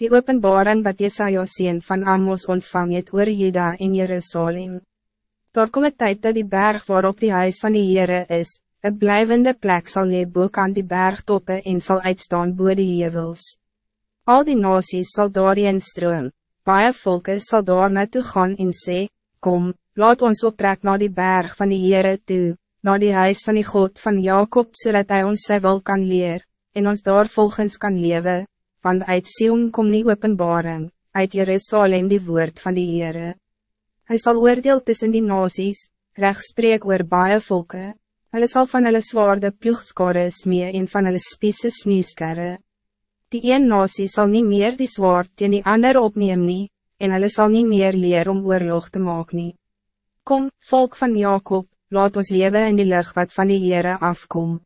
Die openbaring wat Jesaja sien van Amos ontvang het oor Juda en Jerusalem. Daar kom een tijd dat die berg waarop die huis van die Heere is, een blijvende plek zal lee boek aan die bergtoppe en zal uitstaan boe die hevels. Al die nasies sal daarin stroom, baie volke sal daar naartoe gaan en sê, Kom, laat ons optrek naar die berg van die Heere toe, naar die huis van die God van Jacob, zodat hij ons sy wil kan leer, en ons daar volgens kan leven want uit Sion kom nie openbaring, uit Jerusalem die woord van die Heere. Hij zal oordeel tussen die nasies, recht spreek oor baie volke, hulle sal van hulle zwaarde ploegskare smee en van hulle spiese snieskere. Die een nasie zal niet meer die zwaard teen die ander opneem nie, en hulle sal niet meer leer om oorlog te maak nie. Kom, volk van Jacob, laat ons leven in die lucht wat van die Heere afkom.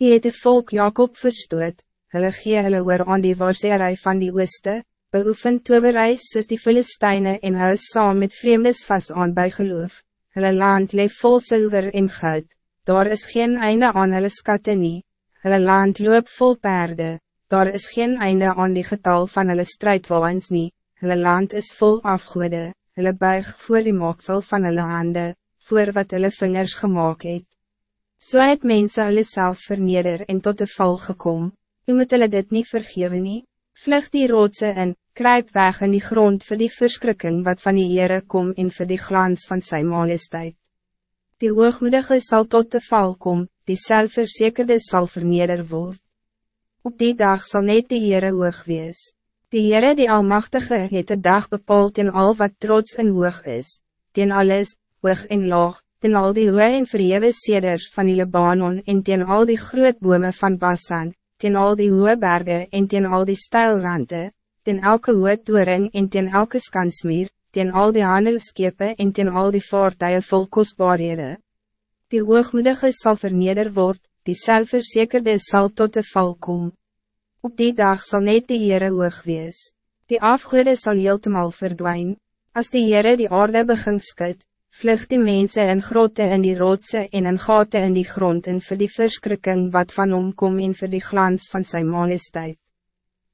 Hy het die volk Jacob verstoot, hulle gee hulle oor aan die waarseerij van die ooste, beoefen tobereis soos die Filisteine en huis saam met vreemdes vast aan by geloof. Hulle land leef vol zilver en goud, daar is geen einde aan hulle skatte nie, hulle land loop vol perde, daar is geen einde aan die getal van hulle strijdwaans nie, hulle land is vol afgoede, hulle buig voor die maaksel van hulle hande, voor wat hulle vingers gemaakt het. So het mense hulle self verneder en tot de val gekomen. U moet hulle dit niet vergeven nie, vlug die roodse in, kruip weg in die grond voor die verskrikking wat van die Heere kom en voor die glans van zijn majesteit. Die hoogmoedige zal tot de val kom, die zelfverzekerde zal verneder word. Op die dag zal net die Heere hoog wees. Die Heere die Almachtige het de dag bepaald in al wat trots en hoog is, ten alles, hoog en laag, ten al die hoë en verhewe seders van die Libanon en ten al die groot bome van Basan, ten al die hoge bergen en ten al die stijlrande, ten elke hoge toering en ten elke skansmeer, ten al die handelskepe en ten al die vaartuie vol kostbaarhede. Die hoogmoedige zal verneder word, die zelfverzekerde zal tot de val kom. Op die dag zal net die Heere hoog wees. Die afgoede zal heeltemal verdwijnen. Als die Heere die aarde begin skut, vlug die mensen in grote in die roodse en in gate in die grond en vir die verskrikking wat van hom kom en vir die glans van zijn majesteit.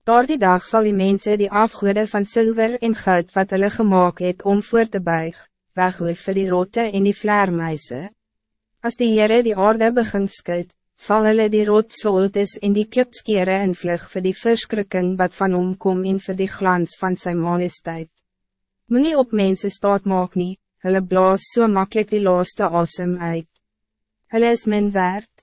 Door die dag zal die mensen die afgoede van zilver en goud wat hulle gemaakt het om voor te buig, weghoef vir die rote en die vleermuise. Als die Heere die aarde begin skut, sal hulle die roodsoltes en die klipskere en vlug vir die verskrikking wat van hom kom en vir die glans van zijn majesteit. Moet op mensen staat maak nie, hulle blaas so makkelijk die laaste asem uit. Hulle is min werd.